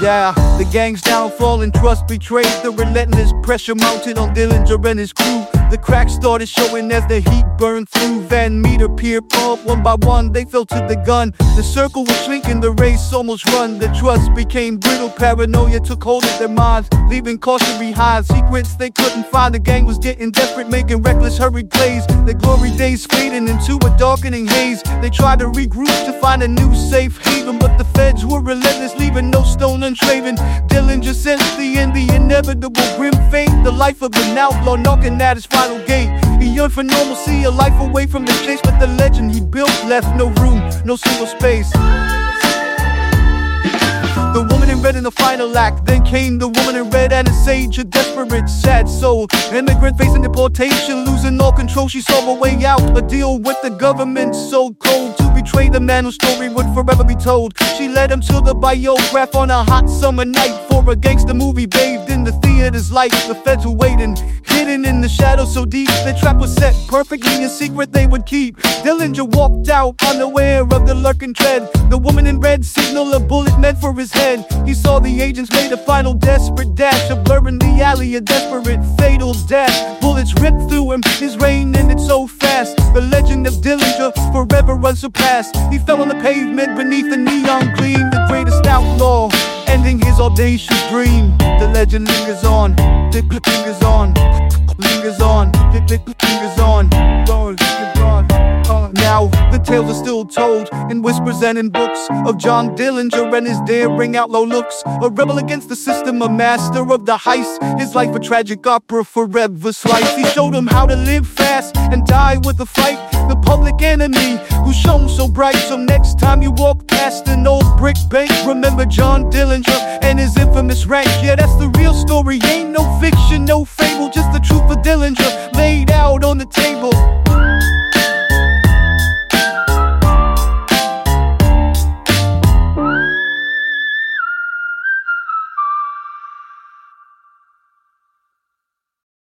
Yeah, the gang's downfall and trust betrayed. The relentless pressure mounted on Dillinger and his crew. The cracks started showing as the heat burned through. Van Meter up one by one, they fell to the gun. The circle was shrinking, the race almost run. The trust became brittle, paranoia took hold of their minds, leaving caution behind. Secrets they couldn't find, the gang was getting desperate, making reckless, hurried plays. The glory days fading into a darkening haze. They tried to regroup to find a new safe feds were relentless, leaving no stone unshaven. Dillinger sensed the end, the inevitable grim fate. The life of an outlaw knocking at his final gate. He yearned for normalcy, a life away from the chase, but the legend he built left no room, no single space. The woman in red in the final act. Then came the woman in red Anna Sage, a desperate, sad soul. Immigrant facing deportation, losing all control. She saw a way out, a deal with the government so cold to betray the man whose story would forever be told. She led him to the biograph on a hot summer night for a gangster movie bathed in the theater's light. The feds were waiting, the shadows so deep. The trap was set perfectly in secret they would keep. Dillinger walked out unaware of the lurking tread. The woman in red signaled a bullet meant for his head. He saw the agents made a final desperate dash, a blur in the alley, a desperate fatal dash. Bullets ripped through him, his reign ended so fast. The legend of Dillinger forever unsurpassed. He fell on the pavement beneath the neon gleam, his audacious dream. The legend lingers on, the clip lingers on, lingers on, the lingers on, Now the tales are still told in whispers and in books of John Dillinger and his daring outlaw looks. A rebel against the system, a master of the heist. His life a tragic opera forever sliced. He showed him how to live fast and die with a fight. The public enemy who shone so bright. So next time you walk past an old brick bank, remember John Dillinger and his infamous rank. Yeah, that's the real story. Ain't no fiction, no fable, just the truth of Dillinger laid out on the table.